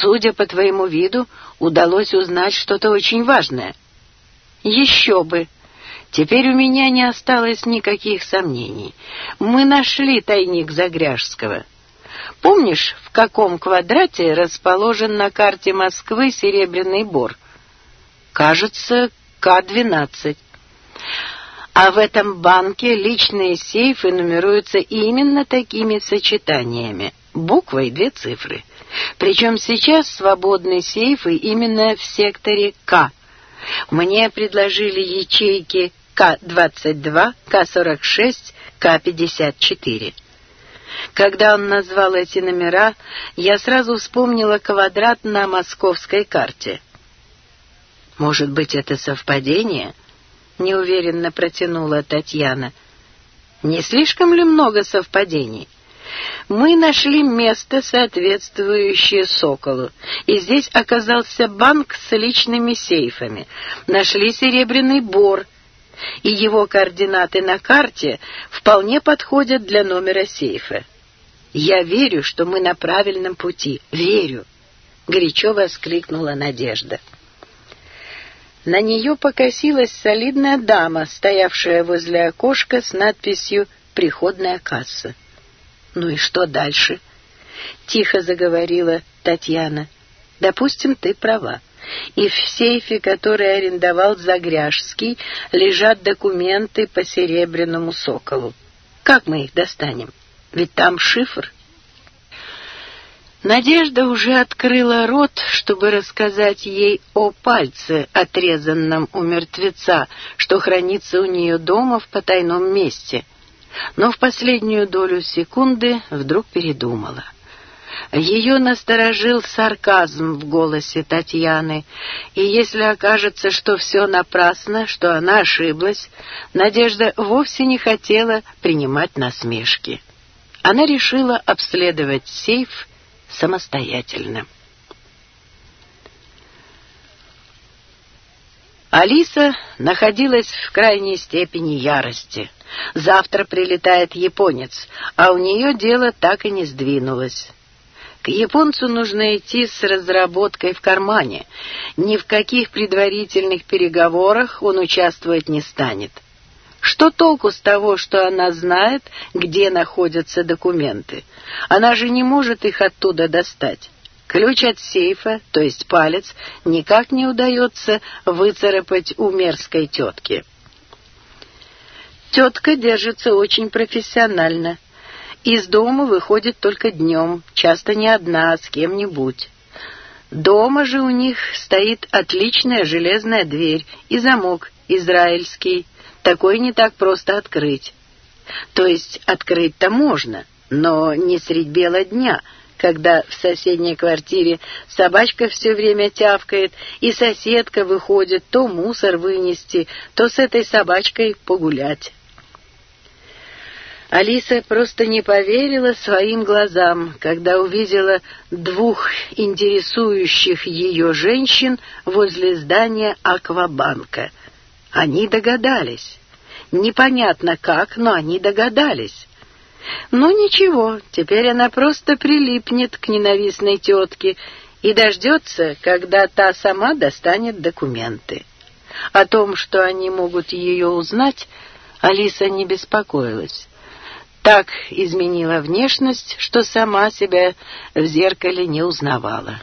Судя по твоему виду, удалось узнать что-то очень важное. Еще бы! Теперь у меня не осталось никаких сомнений. Мы нашли тайник Загряжского. Помнишь, в каком квадрате расположен на карте Москвы Серебряный Бор? Кажется, К-12. А в этом банке личные сейфы нумеруются именно такими сочетаниями. Буква и две цифры — причем сейчас свободные сейфы именно в секторе К. Мне предложили ячейки К-22, К-46, К-54. Когда он назвал эти номера, я сразу вспомнила квадрат на московской карте. «Может быть, это совпадение?» — неуверенно протянула Татьяна. «Не слишком ли много совпадений?» Мы нашли место, соответствующее «Соколу», и здесь оказался банк с личными сейфами. Нашли серебряный бор, и его координаты на карте вполне подходят для номера сейфа. «Я верю, что мы на правильном пути. Верю!» — горячо воскликнула Надежда. На нее покосилась солидная дама, стоявшая возле окошка с надписью «Приходная касса». Ну и что дальше? Тихо заговорила Татьяна. Допустим, ты права. И в сейфе, который арендовал دوا лежат документы по Серебряному Соколу. как мы их достанем? Ведь там шифр. Надежда уже открыла рот, чтобы рассказать ей о пальце, отрезанном у мертвеца, что хранится у нее дома в потайном месте — но в последнюю долю секунды вдруг передумала. Ее насторожил сарказм в голосе Татьяны, и если окажется, что все напрасно, что она ошиблась, Надежда вовсе не хотела принимать насмешки. Она решила обследовать сейф самостоятельно. Алиса находилась в крайней степени ярости. Завтра прилетает японец, а у нее дело так и не сдвинулось. К японцу нужно идти с разработкой в кармане. Ни в каких предварительных переговорах он участвовать не станет. Что толку с того, что она знает, где находятся документы? Она же не может их оттуда достать. Ключ от сейфа, то есть палец, никак не удается выцарапать у мерзкой тетки. Тетка держится очень профессионально. Из дома выходит только днем, часто не одна, а с кем-нибудь. Дома же у них стоит отличная железная дверь и замок израильский. Такой не так просто открыть. То есть открыть-то можно, но не средь бела дня — когда в соседней квартире собачка все время тявкает, и соседка выходит то мусор вынести, то с этой собачкой погулять. Алиса просто не поверила своим глазам, когда увидела двух интересующих ее женщин возле здания «Аквабанка». Они догадались. Непонятно как, но они догадались. Ну ничего, теперь она просто прилипнет к ненавистной тетке и дождется, когда та сама достанет документы. О том, что они могут ее узнать, Алиса не беспокоилась. Так изменила внешность, что сама себя в зеркале не узнавала.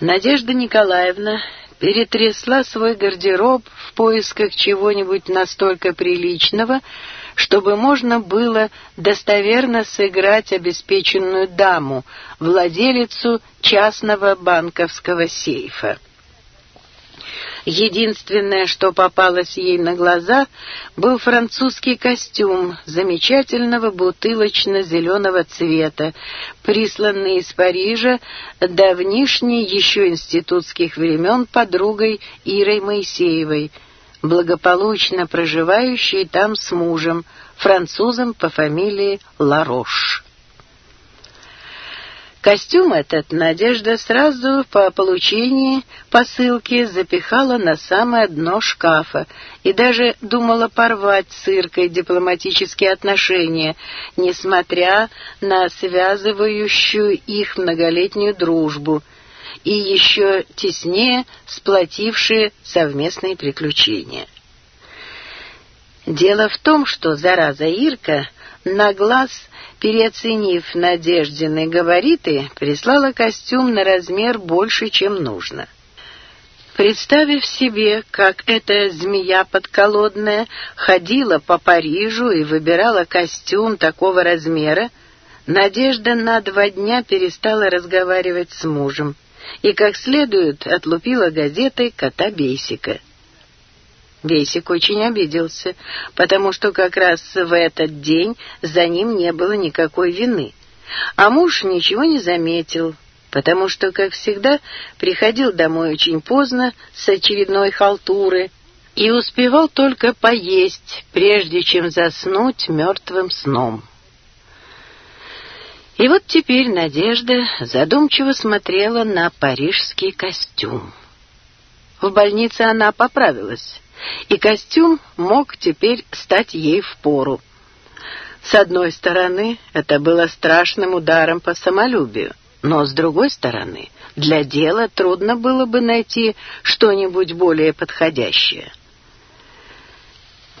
Надежда Николаевна перетрясла свой гардероб в поисках чего-нибудь настолько приличного, чтобы можно было достоверно сыграть обеспеченную даму, владелицу частного банковского сейфа. Единственное, что попалось ей на глаза, был французский костюм замечательного бутылочно-зеленого цвета, присланный из Парижа давнишней еще институтских времен подругой Ирой Моисеевой, благополучно проживающей там с мужем, французом по фамилии Ларош. Костюм этот Надежда сразу по получении посылки запихала на самое дно шкафа и даже думала порвать с Иркой дипломатические отношения, несмотря на связывающую их многолетнюю дружбу и еще теснее сплотившие совместные приключения. Дело в том, что зараза Ирка на глаз, переоценив Надеждины габариты, прислала костюм на размер больше, чем нужно. Представив себе, как эта змея подколодная ходила по Парижу и выбирала костюм такого размера, Надежда на два дня перестала разговаривать с мужем и как следует отлупила газетой кота Бейсика. Бесик очень обиделся, потому что как раз в этот день за ним не было никакой вины. А муж ничего не заметил, потому что, как всегда, приходил домой очень поздно с очередной халтуры и успевал только поесть, прежде чем заснуть мертвым сном. И вот теперь Надежда задумчиво смотрела на парижский костюм. В больнице она поправилась и костюм мог теперь стать ей впору. С одной стороны, это было страшным ударом по самолюбию, но с другой стороны, для дела трудно было бы найти что-нибудь более подходящее.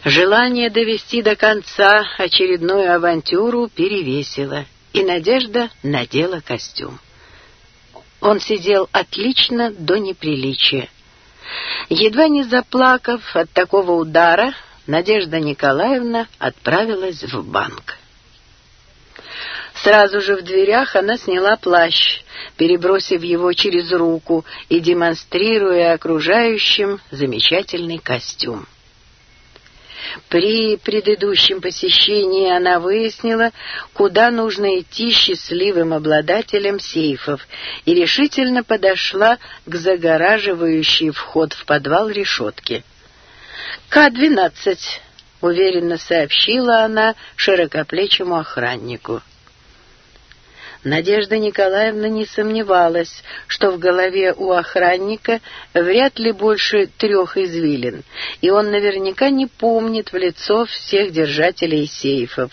Желание довести до конца очередную авантюру перевесило, и Надежда надела костюм. Он сидел отлично до неприличия, Едва не заплакав от такого удара, Надежда Николаевна отправилась в банк. Сразу же в дверях она сняла плащ, перебросив его через руку и демонстрируя окружающим замечательный костюм. При предыдущем посещении она выяснила, куда нужно идти счастливым обладателем сейфов, и решительно подошла к загораживающей вход в подвал решетке. «К-12», — уверенно сообщила она широкоплечему охраннику. Надежда Николаевна не сомневалась, что в голове у охранника вряд ли больше трех извилин, и он наверняка не помнит в лицо всех держателей сейфов.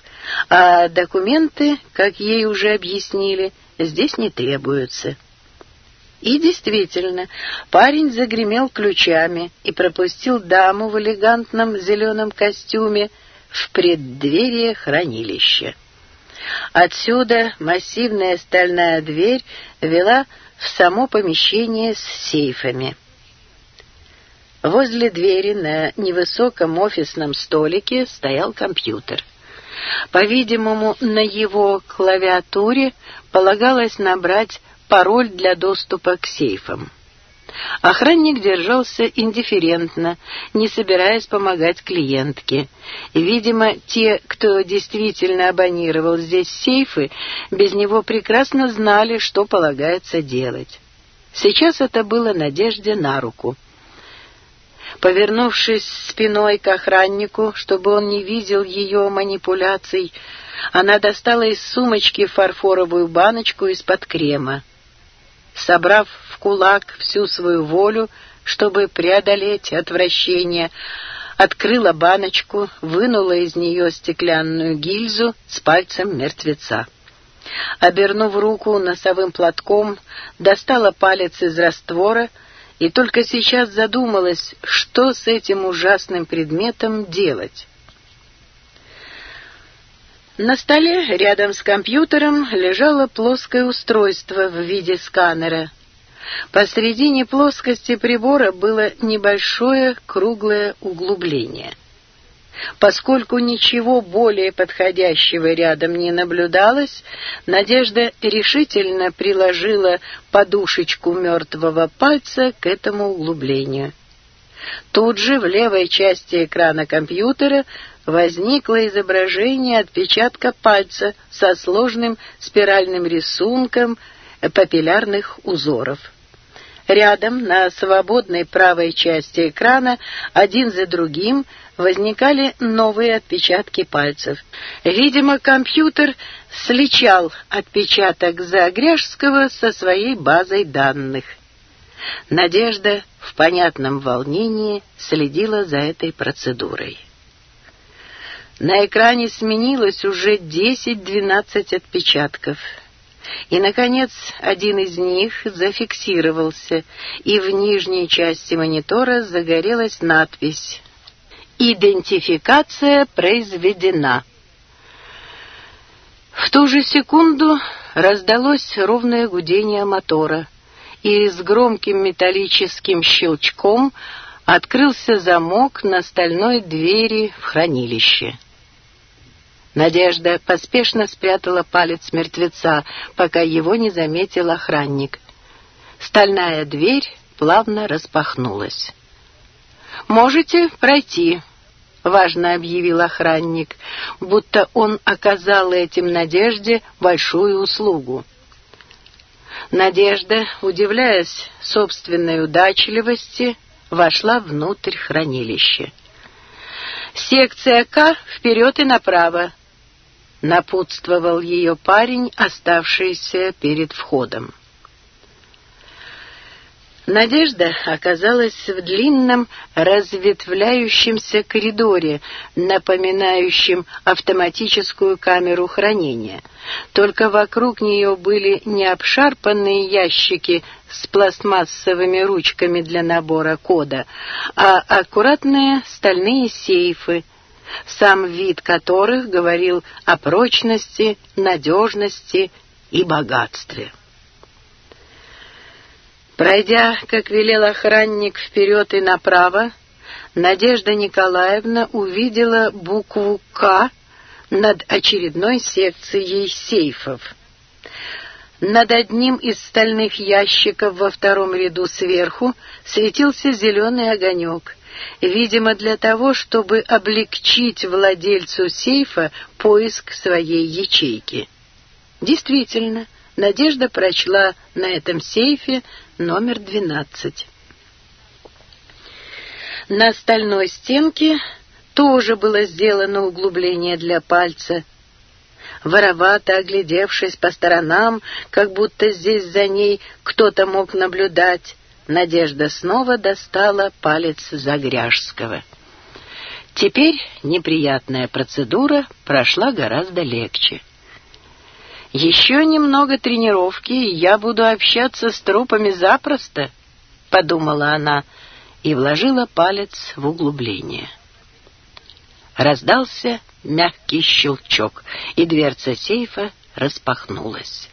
А документы, как ей уже объяснили, здесь не требуются. И действительно, парень загремел ключами и пропустил даму в элегантном зеленом костюме в преддверие хранилища. Отсюда массивная стальная дверь вела в само помещение с сейфами. Возле двери на невысоком офисном столике стоял компьютер. По-видимому, на его клавиатуре полагалось набрать пароль для доступа к сейфам. Охранник держался индифферентно, не собираясь помогать клиентке. Видимо, те, кто действительно абонировал здесь сейфы, без него прекрасно знали, что полагается делать. Сейчас это было надежде на руку. Повернувшись спиной к охраннику, чтобы он не видел ее манипуляций, она достала из сумочки фарфоровую баночку из-под крема собрав в кулак всю свою волю, чтобы преодолеть отвращение, открыла баночку, вынула из нее стеклянную гильзу с пальцем мертвеца. Обернув руку носовым платком, достала палец из раствора и только сейчас задумалась, что с этим ужасным предметом делать. На столе рядом с компьютером лежало плоское устройство в виде сканера. Посредине плоскости прибора было небольшое круглое углубление. Поскольку ничего более подходящего рядом не наблюдалось, Надежда решительно приложила подушечку мертвого пальца к этому углублению. Тут же в левой части экрана компьютера возникло изображение отпечатка пальца со сложным спиральным рисунком папиллярных узоров. Рядом, на свободной правой части экрана, один за другим возникали новые отпечатки пальцев. Видимо, компьютер сличал отпечаток Загряжского со своей базой данных. Надежда в понятном волнении следила за этой процедурой. На экране сменилось уже десять-двенадцать отпечатков. И, наконец, один из них зафиксировался, и в нижней части монитора загорелась надпись «Идентификация произведена». В ту же секунду раздалось ровное гудение мотора, и с громким металлическим щелчком открылся замок на стальной двери в хранилище. Надежда поспешно спрятала палец мертвеца, пока его не заметил охранник. Стальная дверь плавно распахнулась. «Можете пройти», — важно объявил охранник, будто он оказал этим Надежде большую услугу. Надежда, удивляясь собственной удачливости, вошла внутрь хранилища. «Секция К вперед и направо», — напутствовал ее парень, оставшийся перед входом. Надежда оказалась в длинном разветвляющемся коридоре, напоминающем автоматическую камеру хранения. Только вокруг нее были не обшарпанные ящики с пластмассовыми ручками для набора кода, а аккуратные стальные сейфы, сам вид которых говорил о прочности, надежности и богатстве. Пройдя, как велел охранник, вперед и направо, Надежда Николаевна увидела букву «К» над очередной секцией сейфов. Над одним из стальных ящиков во втором ряду сверху светился зеленый огонек видимо, для того, чтобы облегчить владельцу сейфа поиск своей ячейки. Действительно, Надежда прочла на этом сейфе номер 12. На стальной стенке тоже было сделано углубление для пальца. Воровато оглядевшись по сторонам, как будто здесь за ней кто-то мог наблюдать, Надежда снова достала палец Загряжского. Теперь неприятная процедура прошла гораздо легче. Еще немного тренировки, и я буду общаться с трупами запросто, — подумала она и вложила палец в углубление. Раздался мягкий щелчок, и дверца сейфа распахнулась.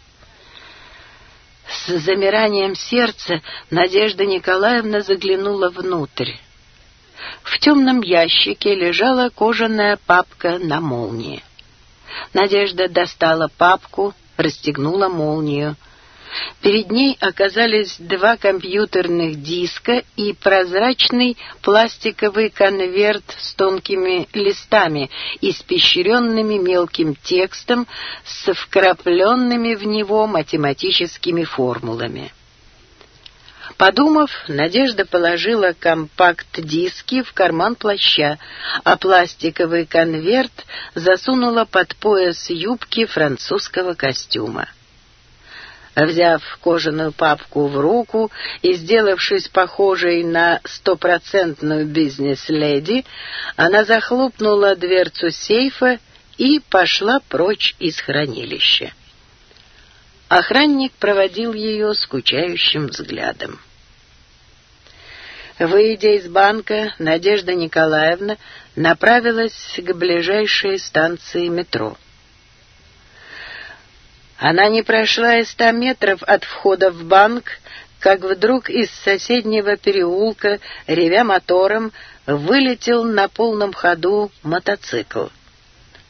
С замиранием сердца Надежда Николаевна заглянула внутрь. В темном ящике лежала кожаная папка на молнии. Надежда достала папку, расстегнула молнию. Перед ней оказались два компьютерных диска и прозрачный пластиковый конверт с тонкими листами, испещренными мелким текстом с вкрапленными в него математическими формулами. Подумав, Надежда положила компакт-диски в карман плаща, а пластиковый конверт засунула под пояс юбки французского костюма. Взяв кожаную папку в руку и сделавшись похожей на стопроцентную бизнес-леди, она захлопнула дверцу сейфа и пошла прочь из хранилища. А охранник проводил ее скучающим взглядом. Выйдя из банка, Надежда Николаевна направилась к ближайшей станции метро. Она не прошла и ста метров от входа в банк, как вдруг из соседнего переулка, ревя мотором, вылетел на полном ходу мотоцикл.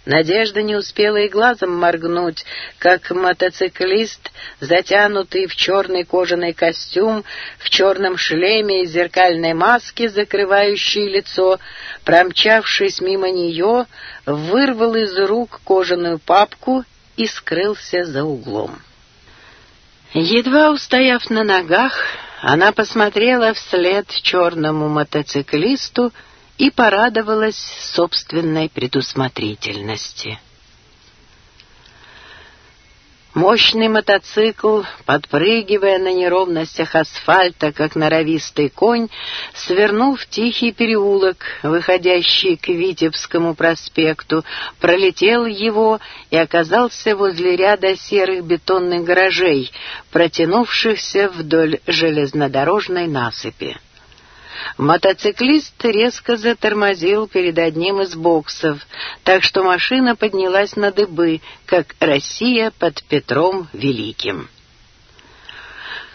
Надежда не успела и глазом моргнуть, как мотоциклист, затянутый в черный кожаный костюм, в черном шлеме и зеркальной маске, закрывающей лицо, промчавшись мимо нее, вырвал из рук кожаную папку и скрылся за углом. Едва устояв на ногах, она посмотрела вслед черному мотоциклисту, и порадовалась собственной предусмотрительности. Мощный мотоцикл, подпрыгивая на неровностях асфальта, как норовистый конь, свернул в тихий переулок, выходящий к Витебскому проспекту, пролетел его и оказался возле ряда серых бетонных гаражей, протянувшихся вдоль железнодорожной насыпи. Мотоциклист резко затормозил перед одним из боксов, так что машина поднялась на дыбы, как Россия под Петром Великим.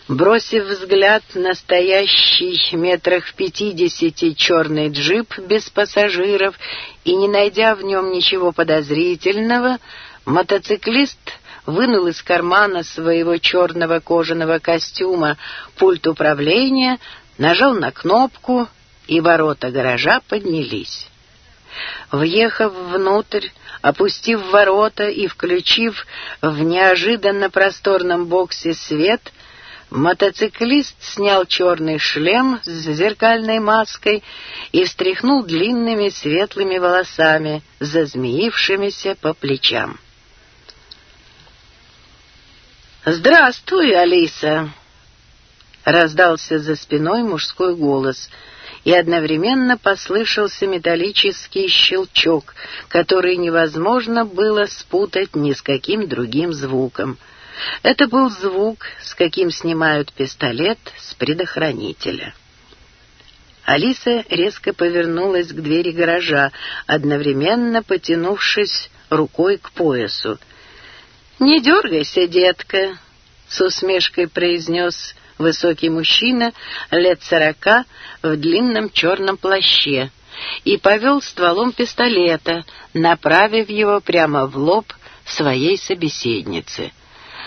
Бросив взгляд на стоящий метрах в пятидесяти черный джип без пассажиров и не найдя в нем ничего подозрительного, мотоциклист вынул из кармана своего черного кожаного костюма пульт управления, нажал на кнопку, и ворота гаража поднялись. Въехав внутрь, опустив ворота и включив в неожиданно просторном боксе свет, мотоциклист снял черный шлем с зеркальной маской и встряхнул длинными светлыми волосами, зазмеившимися по плечам. «Здравствуй, Алиса!» раздался за спиной мужской голос, и одновременно послышался металлический щелчок, который невозможно было спутать ни с каким другим звуком. Это был звук, с каким снимают пистолет с предохранителя. Алиса резко повернулась к двери гаража, одновременно потянувшись рукой к поясу. «Не дергайся, детка», — с усмешкой произнес высокий мужчина лет сорока в длинном черном плаще и повел стволом пистолета, направив его прямо в лоб своей собеседницы.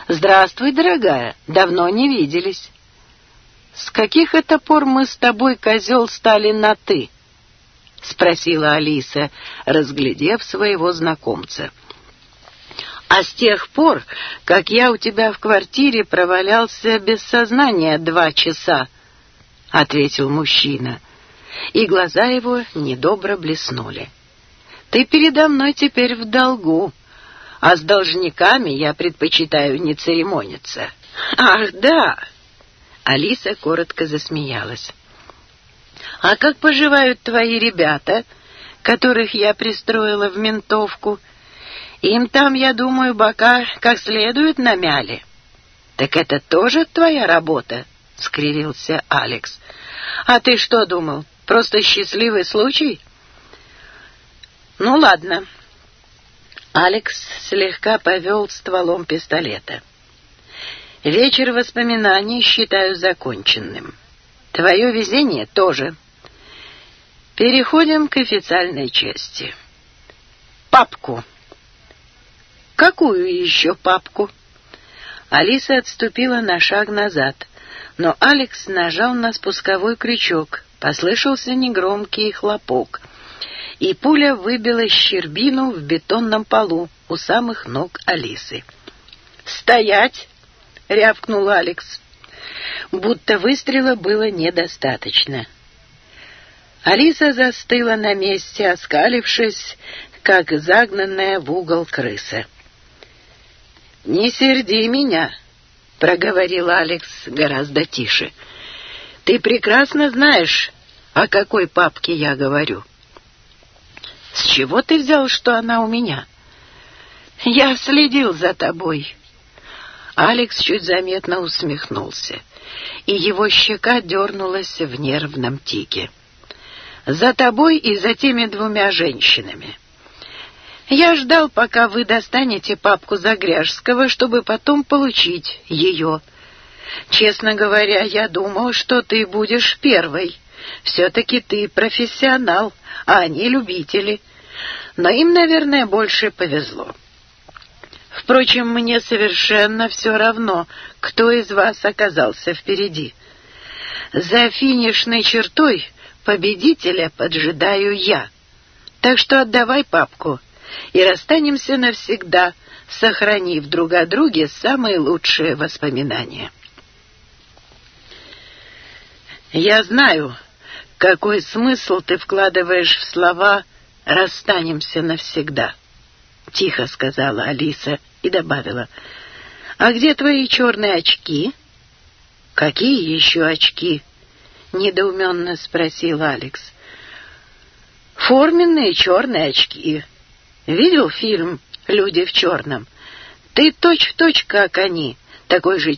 «Здравствуй, дорогая, давно не виделись». «С каких это пор мы с тобой, козел, стали на «ты»?» — спросила Алиса, разглядев своего знакомца. А с тех пор, как я у тебя в квартире провалялся без сознания два часа, — ответил мужчина, и глаза его недобро блеснули. — Ты передо мной теперь в долгу, а с должниками я предпочитаю не церемониться. — Ах, да! — Алиса коротко засмеялась. — А как поживают твои ребята, которых я пристроила в ментовку? — им там, я думаю, бока как следует намяли». «Так это тоже твоя работа?» — скривился Алекс. «А ты что думал, просто счастливый случай?» «Ну ладно». Алекс слегка повел стволом пистолета. «Вечер воспоминаний считаю законченным. Твое везение тоже. Переходим к официальной части. Папку» какую еще папку?» Алиса отступила на шаг назад, но Алекс нажал на спусковой крючок, послышался негромкий хлопок, и пуля выбила щербину в бетонном полу у самых ног Алисы. «Стоять!» — рявкнул Алекс. Будто выстрела было недостаточно. Алиса застыла на месте, оскалившись, как загнанная в угол крыса. «Не серди меня», — проговорил Алекс гораздо тише. «Ты прекрасно знаешь, о какой папке я говорю». «С чего ты взял, что она у меня?» «Я следил за тобой». Алекс чуть заметно усмехнулся, и его щека дернулась в нервном тике. «За тобой и за теми двумя женщинами». Я ждал, пока вы достанете папку Загряжского, чтобы потом получить ее. Честно говоря, я думал, что ты будешь первой. Все-таки ты профессионал, а они любители. Но им, наверное, больше повезло. Впрочем, мне совершенно все равно, кто из вас оказался впереди. За финишной чертой победителя поджидаю я. Так что отдавай папку» и расстанемся навсегда, сохранив друг о друге самые лучшие воспоминания. Я знаю, какой смысл ты вкладываешь в слова «расстанемся навсегда», — тихо сказала Алиса и добавила. «А где твои черные очки?» «Какие еще очки?» — недоуменно спросил Алекс. «Форменные черные очки», Видел фильм «Люди в черном». Ты точь-в-точь, -точь, как они, такой же